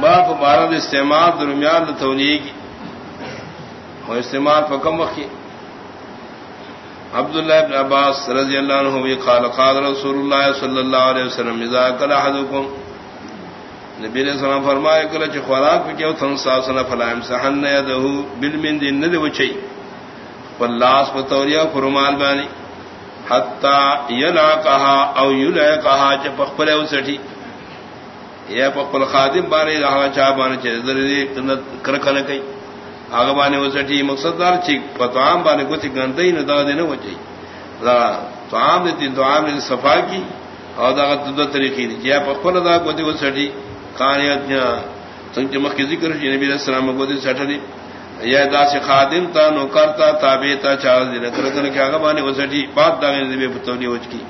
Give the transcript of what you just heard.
باپ بارد استعمال درمیان تولیے کی۔ اور استعمال پر کم وقت عبداللہ ابن عباس رضی اللہ عنہ بھی قال قال رسول اللہ صلی اللہ علیہ وسلم، اذا کل احدکم نبی علیہ السلام فرمائے کل چھ خوراک پہ کیو، تھن ساسنا فلائم سحن یدہو بالمن دین ندی وچی واللاس پہ توریا فرمال بانی۔ حتی یلع کہا او یلع کہا چھ پخپلے اسٹھی یا پخپل خادم بانے رہا چاہ بانے چھ ذری کرکن کئی۔ آگا بانے وسٹی مقصد دار چی پتوام بانے کو تھی گندئی نہ دا دینا وچی تو عام دیتی تو عام نے صفا کی اور دا دو طریقے دی۔ یا پخپل دا کو تھی وسٹی کانیت سنگ چمک کی ذکر نبی علیہ السلام کو تھی سٹھلی یا دا سے خادم تا نو کرتا تابع تا چاہ دینا کرکن کیا آگا بانے وسٹی بات دا گنے دی بے وچ کی۔